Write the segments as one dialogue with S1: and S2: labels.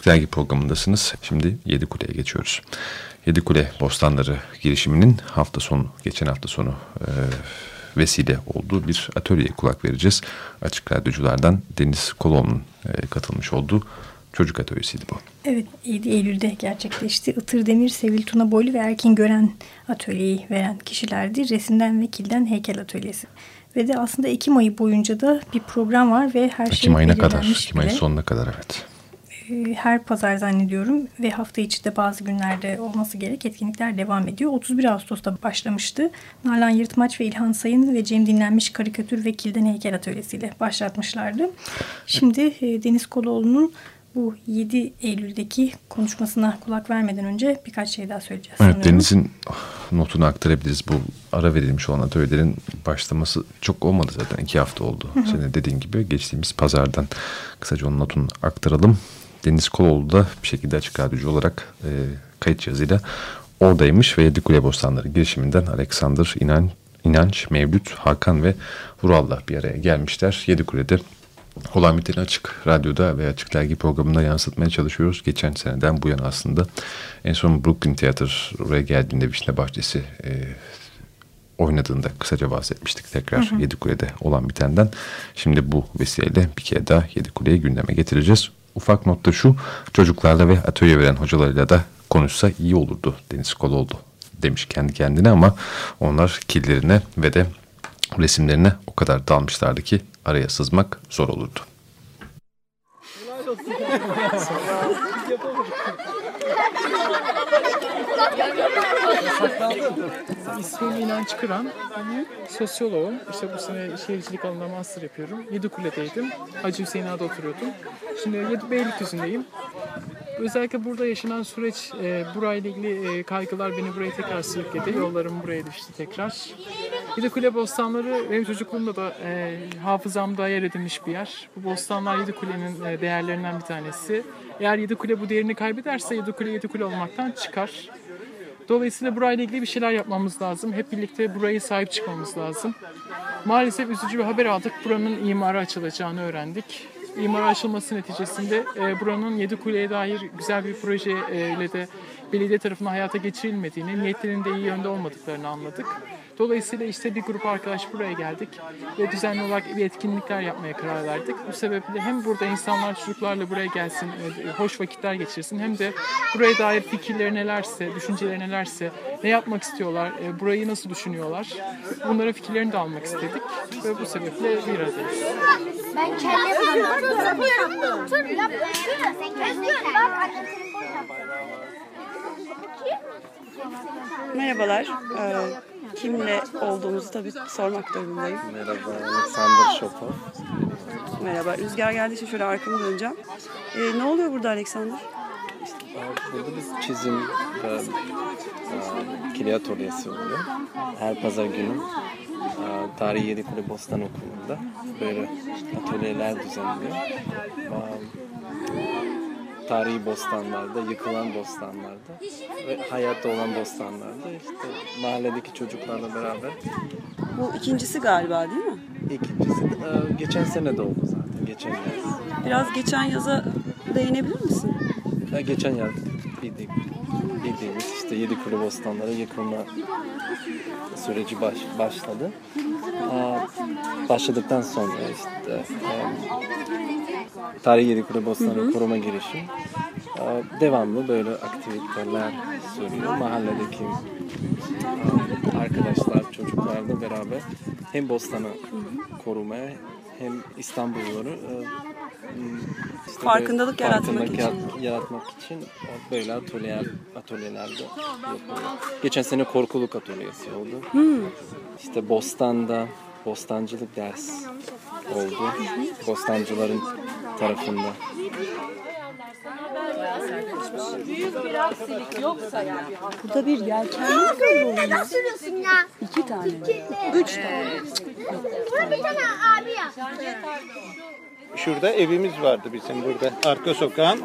S1: Açık Dergi programındasınız. Şimdi Yedi Kule'ye geçiyoruz. Yedi Kule Bostanları girişiminin hafta sonu, geçen hafta sonu e, vesile olduğu bir atölyeye kulak vereceğiz. Açık Radyoculardan Deniz Kolon'un e, katılmış olduğu çocuk atölyesiydi bu.
S2: Evet 7 Eylül'de gerçekleşti. Itır Demir, Sevil Tuna Boylu ve Erkin Gören atölyeyi veren kişilerdi. Resimden Vekil'den Heykel Atölyesi. Ve de aslında Ekim ayı boyunca da bir program var ve her Ekim şey ayına
S1: kadar, Ekim ayı sonuna kadar evet.
S2: Ee, her pazar zannediyorum ve hafta içi de bazı günlerde olması gerek etkinlikler devam ediyor. 31 Ağustos'ta başlamıştı. Nalan Yırtmaç ve İlhan Sayın ve Cem Dinlenmiş Karikatür ve Kilden Heykel Atölyesi ile başlatmışlardı. Şimdi e, Deniz Koloğlu'nun bu 7 Eylül'deki konuşmasına kulak vermeden önce birkaç şey daha söyleyeceğiz.
S1: Evet sanıyorum. Deniz'in notunu aktarabiliriz. Bu ara verilmiş olan atölyelerin başlaması çok olmadı zaten. iki hafta oldu. Hı hı. Senin dediğin gibi geçtiğimiz pazardan kısaca onun notunu aktaralım. Deniz Koloğlu da bir şekilde açık radyocu olarak e, kayıt yazıyla oradaymış ve Yedi Kule Bostanları girişiminden Alexander İnan, İnanç, Mevlüt, Hakan ve Vural'la bir araya gelmişler. Yedi Kule'de olan biteni açık radyoda ve açık dergi programında yansıtmaya çalışıyoruz. Geçen seneden bu yana aslında en son Brooklyn Theater oraya geldiğinde Vişne Bahçesi e, oynadığında kısaca bahsetmiştik tekrar hı hı. Yedikule'de olan bitenden. Şimdi bu vesileyle bir kere daha Yedikule'yi gündeme getireceğiz. Ufak notta şu çocuklarla ve atölye veren hocalarıyla da konuşsa iyi olurdu Deniz oldu demiş kendi kendine ama onlar killerine ve de resimlerine o kadar dalmışlardı ki araya sızmak zor olurdu.
S3: İsmim İnanç Kıran. Sosyoloğum. İşte bu sene şehircilik alanında master yapıyorum. Yedikule'deydim. Hacı Hüseyin oturuyordum. Şimdi Beylikdüzü'ndeyim. Özellikle burada yaşanan süreç, e, burayla ilgili e, kaygılar beni buraya tekrar sürükledi. Yollarım buraya düştü tekrar. Yedikule Bostanları benim çocukluğumda da e, hafızamda yer edinmiş bir yer. Bu bostanlar Yedikule'nin e, değerlerinden bir tanesi. Eğer Yedikule bu değerini kaybederse Yedikule Yedikule olmaktan çıkar. Dolayısıyla burayla ilgili bir şeyler yapmamız lazım. Hep birlikte burayı sahip çıkmamız lazım. Maalesef üzücü bir haber aldık. Buranın imara açılacağını öğrendik imar açılması neticesinde e, buranın yedi kuleye dair güzel bir proje ile de belediye tarafından hayata geçirilmediğini, niyetlerinin de iyi yönde olmadıklarını anladık. Dolayısıyla işte bir grup arkadaş buraya geldik ve düzenli olarak bir etkinlikler yapmaya karar verdik. Bu sebeple hem burada insanlar çocuklarla buraya gelsin, e, hoş vakitler geçirsin hem de buraya dair fikirleri nelerse, düşünceleri nelerse, ne yapmak istiyorlar, e, burayı nasıl düşünüyorlar, bunların fikirlerini de almak istedik ve bu sebeple bir aradayız. Ben yapıyorum. Yap.
S4: Merhabalar. Ee, kimle olduğumuzu tabii sormak durumundayım.
S5: Merhaba, Alexander Şopov.
S4: Merhaba. Rüzgar geldiği için şöyle arkamı döneceğim. Ee, ne oluyor burada Alexander?
S5: Burada biz çizim ve kili atölyesi oluyor. Her pazar günü Tarihi Yedikule Bostan Okulu'nda böyle atölyeler düzenliyor. E, tarihi bostanlarda, yıkılan bostanlarda ve hayatta olan bostanlarda işte mahalledeki çocuklarla beraber.
S4: Bu ikincisi galiba değil mi?
S5: İkincisi e, geçen sene de oldu zaten, geçen yaz.
S4: Biraz geçen yaza değinebilir misin?
S5: Geçen yaz bildiğim, bildiğimiz işte yedi kuru bostanlara yıkılma süreci baş, başladı. Başladıktan sonra işte Tarihi Yedikule Bostanı Koruma Girişim devamlı böyle aktiviteler sürüyor. Mahalledeki arkadaşlar, çocuklarla beraber hem bostanı korumaya hem İstanbulluları
S4: işte farkındalık yaratmak için.
S5: yaratmak için böyle atölyeler atölyelerde yapılıyor. Geçen sene korkuluk atölyesi oldu. Hmm. İşte Bostan'da bostancılık ders oldu. Bostancıların tarafında.
S4: Büyük bir aksilik yoksa yani. Burada bir yelkenli mi ya? sürüyorsun ya? İki tane? Üç tane. Burada bir tane
S6: abi ya. Şurada evimiz vardı bizim burada. Arka sokağın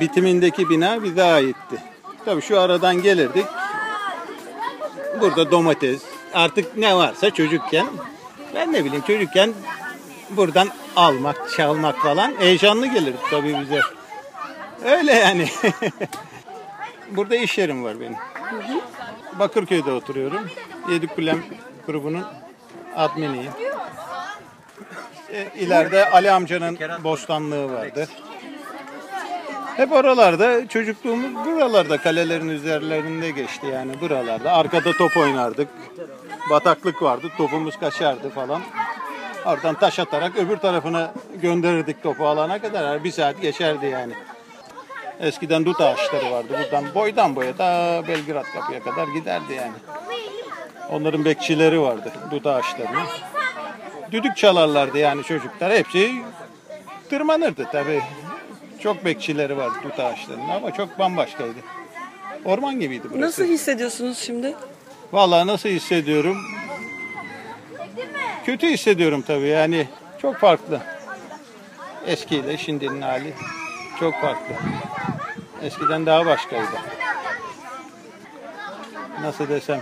S6: bitimindeki bina bize aitti. Tabii şu aradan gelirdik. Burada domates, artık ne varsa çocukken ben ne bileyim çocukken buradan almak, çalmak falan heyecanlı gelir tabii bize. Öyle yani. Burada iş yerim var benim. Bakırköy'de oturuyorum. Yedi Kulem grubunun adminiyim. E, ileride Ali amcanın bostanlığı vardı. Hep oralarda çocukluğumuz buralarda kalelerin üzerlerinde geçti yani buralarda. Arkada top oynardık. Bataklık vardı topumuz kaçardı falan. Oradan taş atarak öbür tarafına gönderirdik topu alana kadar. Yani bir saat geçerdi yani. Eskiden dut ağaçları vardı. Buradan boydan boya da Belgrad kapıya kadar giderdi yani. Onların bekçileri vardı dut ağaçlarının. Düdük çalarlardı yani çocuklar. Hepsi tırmanırdı tabii. Çok bekçileri vardı dut ağaçlarının ama çok bambaşkaydı. Orman gibiydi burası.
S7: Nasıl hissediyorsunuz şimdi?
S6: Vallahi nasıl hissediyorum? Kötü hissediyorum tabii yani çok farklı. Eskiyle şimdinin hali çok farklı. Eskiden daha başkaydı. Nasıl desem?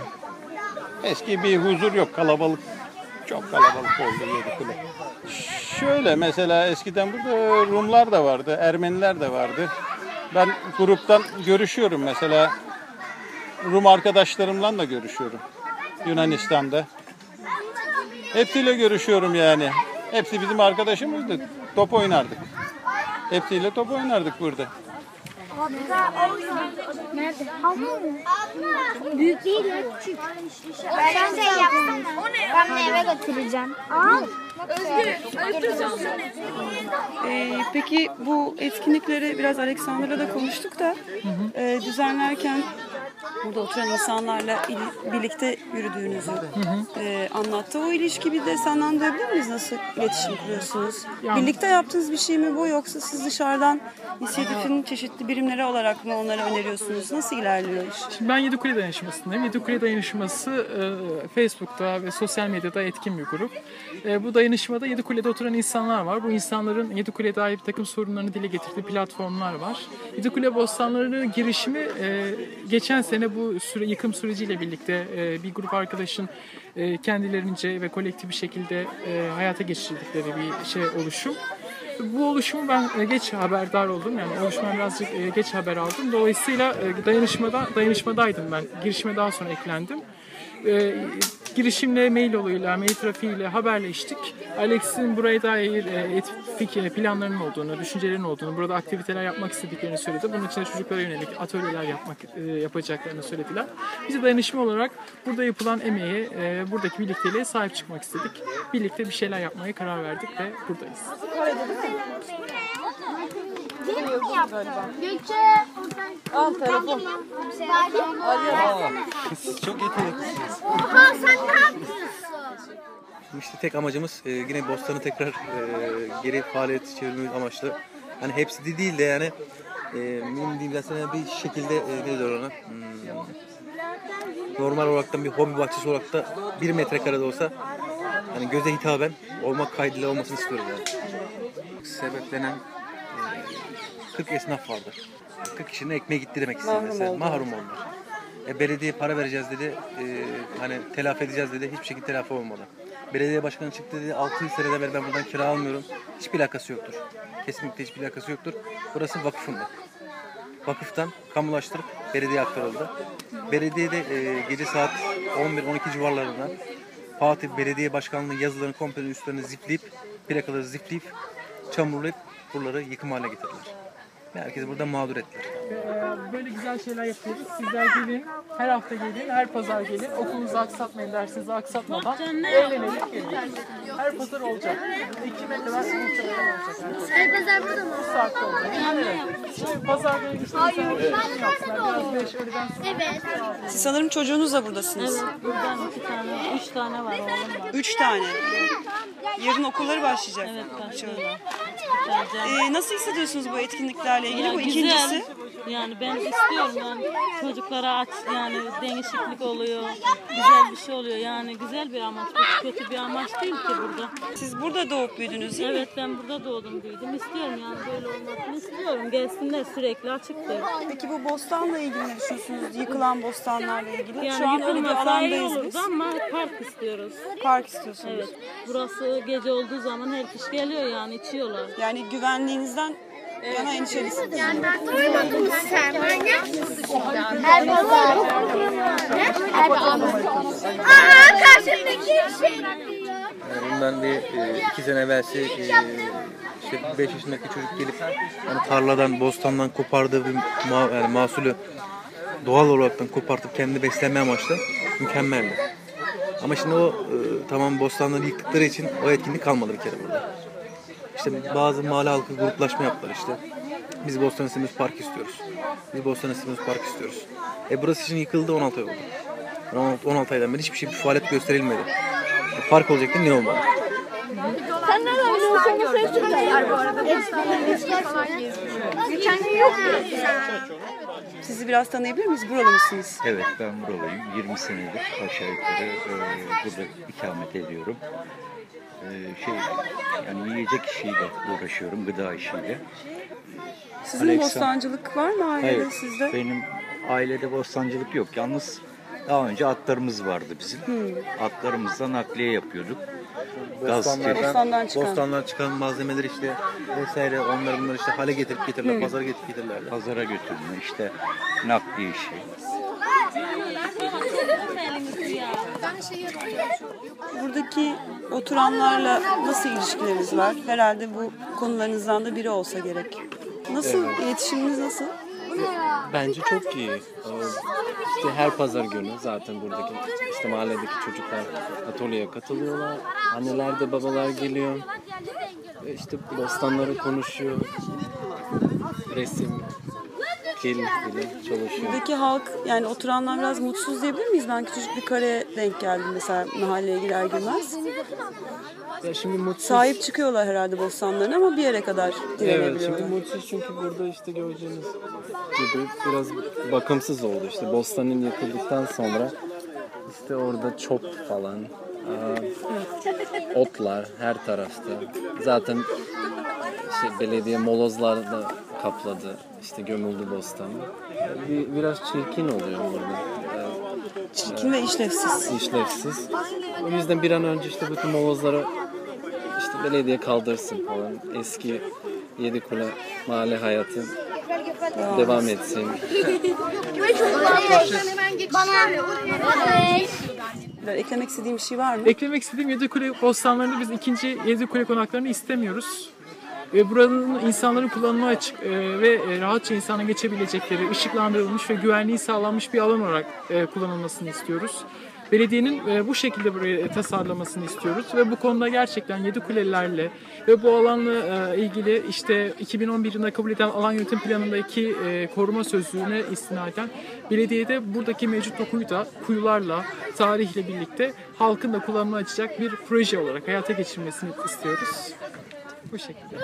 S6: Eski bir huzur yok, kalabalık. Çok kalabalık oldu Yedikule. Şöyle mesela eskiden burada Rumlar da vardı, Ermeniler de vardı. Ben gruptan görüşüyorum mesela. Rum arkadaşlarımla da görüşüyorum. Yunanistan'da. Hepsiyle görüşüyorum yani. Hepsi bizim arkadaşımızdı. Top oynardık. Hepsiyle top oynardık burada.
S8: Nerede? Abla. Büyük değil ya küçük. Ben de yapsana. Ben de eve götüreceğim. Al.
S7: Ee, peki bu etkinlikleri biraz Alexander'la da konuştuk da e, düzenlerken burada oturan insanlarla il- birlikte yürüdüğünüzü e, anlattı. O ilişki bir de senden duyabilir miyiz? Nasıl iletişim kuruyorsunuz?
S3: Yani-
S7: Birlikte yaptığınız bir şey mi bu yoksa siz dışarıdan inisiyatifin çeşitli birimleri olarak mı onlara öneriyorsunuz? Nasıl ilerliyor iş?
S3: Şimdi ben Yedikule Dayanışması'ndayım. Yedikule Dayanışması e, Facebook'ta ve sosyal medyada etkin bir grup. E, bu dayanışmada Yedikule'de oturan insanlar var. Bu insanların Yedikule'ye dair bir takım sorunlarını dile getirdiği platformlar var. Yedikule Bostanları'nın girişimi e, geçen sene bu süre, yıkım süreciyle birlikte e, bir grup arkadaşın e, kendilerince ve kolektif bir şekilde e, hayata geçirdikleri bir şey oluşum. Bu oluşumu ben e, geç haberdar oldum. Yani oluşuma birazcık e, geç haber aldım. Dolayısıyla e, dayanışmada dayanışmadaydım ben. Girişime daha sonra eklendim. E, girişimle mail yoluyla, mail trafiğiyle haberleştik. Alex'in buraya dair e, fikir, planlarının olduğunu, düşüncelerinin olduğunu, burada aktiviteler yapmak istediklerini söyledi. Bunun için de çocuklara yönelik atölyeler yapmak e, yapacaklarını söylediler. Biz dayanışma olarak burada yapılan emeğe, e, buradaki birlikteliğe sahip çıkmak istedik. Birlikte bir şeyler yapmaya karar verdik ve buradayız.
S8: Gökçe. Al telefon.
S9: Siz çok yeteneklisiniz.
S8: Ha sen ne yapıyorsun?
S9: İşte tek amacımız e, yine Bostan'ı tekrar e, geri faaliyet çevirmemiz amaçlı. Hani hepsi de değil de yani e, benim diyeyim sana bir şekilde e, ne diyor ona? Hmm, normal olarak bir hobi bahçesi olarak da bir metrekarede olsa hani göze hitaben olmak kaydıyla olmasını istiyorum yani. Sebeplenen 40 esnaf vardı. 40 kişinin ekmeği gitti demek istedi
S7: Mahrum
S9: mesela.
S7: oldu.
S9: Mahrum oldular. E, belediye para vereceğiz dedi. E, hani telafi edeceğiz dedi. Hiçbir şekilde telafi olmadı. Belediye başkanı çıktı dedi. 6 seneden beri ben buradan kira almıyorum. Hiçbir alakası yoktur. Kesinlikle hiçbir alakası yoktur. Burası vakıfında. Vakıftan kamulaştırıp belediye aktarıldı. Belediyede e, gece saat 11-12 civarlarında Fatih Belediye Başkanlığı yazılarını komple üstlerine zipleyip, plakaları zipleyip, çamurlayıp buraları yıkım haline getirdiler. Herkesi burada mağdur ettiler.
S3: Ee, böyle güzel şeyler yapıyoruz. Sizler gelin, her hafta gelin, her pazar gelin. Okulunuzu aksatmayın, dersinizi aksatmadan eğlenelim gelin. Her pazar olacak. Ekim'e kadar olacak. her pazar.
S8: Burada mı?
S3: Bu saatte olacak. Evet. Şimdi pazar günü işte şey beş öğleden sonra.
S8: Evet.
S7: Siz sanırım çocuğunuzla buradasınız.
S10: Buradan iki tane, üç tane var oğlum.
S7: Üç tane. Yarın okulları başlayacak.
S10: Evet, başlıyor.
S7: Ee, nasıl hissediyorsunuz bu etkinliklerle ilgili?
S10: Ya
S7: bu
S10: güzel.
S7: ikincisi.
S10: Yani ben istiyorum yani çocuklara aç yani değişiklik oluyor. Güzel bir şey oluyor yani güzel bir amaç. Bu kötü bir amaç değil ki burada.
S7: Siz burada doğup büyüdünüz değil mi?
S10: Evet ben burada doğdum büyüdüm. İstiyorum yani böyle olmasını istiyorum. Gelsinler sürekli açıktır.
S7: Peki bu bostanla ilgili ne düşünüyorsunuz? Yıkılan bostanlarla ilgili.
S10: Yani
S7: Şu an öyle bir alandayız biz.
S10: ama park istiyoruz.
S7: Park istiyorsunuz.
S10: Evet. Burası gece olduğu zaman her kişi geliyor yani içiyorlar.
S7: Yani güvenliğinizden Bana endişelisin.
S8: Duymadın mı sen? Her pazar. Her pazar. Aa karşımdaki şey.
S9: Yani bundan bir e, iki sene evvelsi e, işte 5 yaşındaki çocuk gelip hani tarladan, bostandan kopardığı bir ma yani mahsulü doğal olaraktan kopartıp kendi beslenme amaçlı mükemmeldi. Ama şimdi o e, tamam bostanları yıktıkları için o etkinlik kalmadı bir kere burada. İşte bazı mahalle halkı gruplaşma yaptılar işte. Biz Bostan İstemiyoruz Park istiyoruz. Biz Bostan İstemiyoruz Park istiyoruz. E burası için yıkıldı 16 ay oldu. 16, 16 aydan beri hiçbir şey bir faaliyet gösterilmedi. E, park olacaktı niye olmadı?
S8: Sen nereden biliyorsun? Bu ses çıkıyor. bu arada. Geçen gün yok
S7: Sizi biraz tanıyabilir miyiz? Buralı mısınız?
S11: Evet ben buralıyım. 20 senedir aşağı yukarı e, burada ikamet ediyorum. E, şey yani yiyecek işiyle uğraşıyorum, gıda işiyle.
S7: Sizin
S11: Alexa-
S7: bostancılık var mı ailede
S11: Hayır,
S7: sizde?
S11: benim ailede bostancılık yok. Yalnız daha önce atlarımız vardı bizim. Atlarımızla nakliye yapıyorduk. Gazete.
S7: Bostandan çıkan.
S9: bostandan çıkan malzemeler işte vesaire onlar bunlar işte hale getirip getirirler, pazara getirip getirirler.
S11: Pazara götürme, işte nakliye işi.
S7: Buradaki oturanlarla nasıl ilişkileriniz var? Herhalde bu konularınızdan da biri olsa gerek. Nasıl? İletişiminiz nasıl?
S5: Bence çok iyi. İşte her pazar günü zaten buradaki işte mahalledeki çocuklar atölyeye katılıyorlar. Anneler de babalar geliyor. İşte bostanları konuşuyor. Resim, kil bile çalışıyor.
S7: Buradaki halk yani oturanlar biraz mutsuz diyebilir miyiz? Ben küçücük bir kareye denk geldim mesela mahalleye girer girmez.
S5: Ya şimdi mutsuz.
S7: Sahip çıkıyorlar herhalde bostanlarına ama bir yere kadar
S5: Evet,
S7: direnebiliyorlar.
S5: şimdi mutsuz çünkü burada işte göreceğiniz gibi biraz bakımsız oldu. İşte bostanın yıkıldıktan sonra işte orada çöp falan, aa, otlar her tarafta. Zaten işte belediye molozlarla kapladı. İşte gömüldü bostan. Bir, biraz çirkin oluyor burada.
S7: Çirkin ve işlevsiz.
S5: İşlevsiz. O yüzden bir an önce işte bütün molozları işte belediye kaldırsın falan. Eski Yedikule mahalle hayatı devam etsin.
S7: Eklemek istediğim bir şey var mı?
S3: Eklemek istediğim Yedikule bostanlarını biz ikinci Yedikule konaklarını istemiyoruz. Ve buranın insanların kullanıma açık e, ve e, rahatça insana geçebilecekleri, ışıklandırılmış ve güvenliği sağlanmış bir alan olarak e, kullanılmasını istiyoruz. Belediyenin e, bu şekilde burayı tasarlamasını istiyoruz ve bu konuda gerçekten yedi kulelerle ve bu alanla e, ilgili işte 2011 yılında kabul edilen alan yönetim planındaki e, koruma sözlüğüne istinaden belediyede buradaki mevcut dokuyu da kuyularla, tarihle birlikte halkın da kullanımına açacak bir proje olarak hayata geçirmesini istiyoruz. Bu şekilde.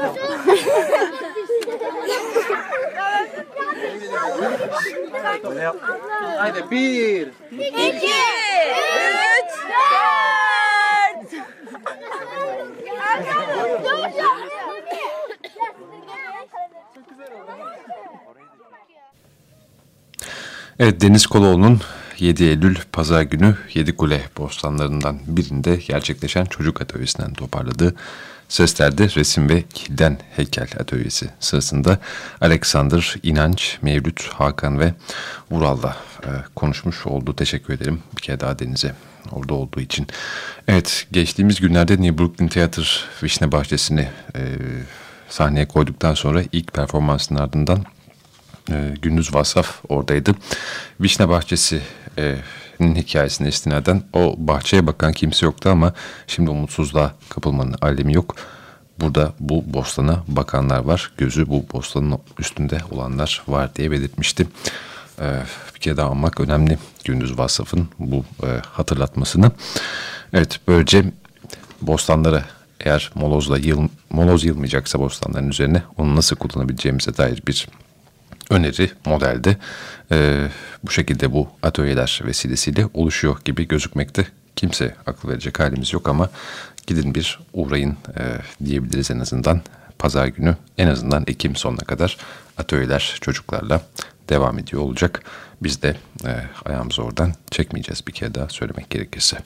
S9: Haydi bir.
S8: İki, üç, dört.
S1: Evet Deniz Koloğlu'nun 7 Eylül Pazar günü Yedikule bostanlarından birinde gerçekleşen çocuk atölyesinden toparladığı seslerde resim ve kilden heykel atölyesi sırasında Alexander, İnanç, Mevlüt, Hakan ve Vural'la e, konuşmuş oldu. Teşekkür ederim bir kere daha Deniz'e orada olduğu için. Evet geçtiğimiz günlerde New Brooklyn Theatre Vişne Bahçesi'ni e, sahneye koyduktan sonra ilk performansın ardından e, Gündüz Vasaf oradaydı. Vişne Bahçesi'nin hikayesine istinaden o bahçeye bakan kimse yoktu ama şimdi umutsuzluğa kapılmanın alemi yok. Burada bu bostana bakanlar var. Gözü bu bostanın üstünde olanlar var diye belirtmişti. E, bir kere daha almak önemli Gündüz Vasaf'ın bu e, hatırlatmasını. Evet böylece bostanlara eğer molozla yıl, moloz yılmayacaksa bostanların üzerine onu nasıl kullanabileceğimize dair bir öneri modelde e, bu şekilde bu atölyeler vesilesiyle oluşuyor gibi gözükmekte. Kimse akıl verecek halimiz yok ama gidin bir uğrayın e, diyebiliriz en azından. Pazar günü en azından Ekim sonuna kadar atölyeler çocuklarla devam ediyor olacak. Biz de e, ayağımızı oradan çekmeyeceğiz bir kere daha söylemek gerekirse.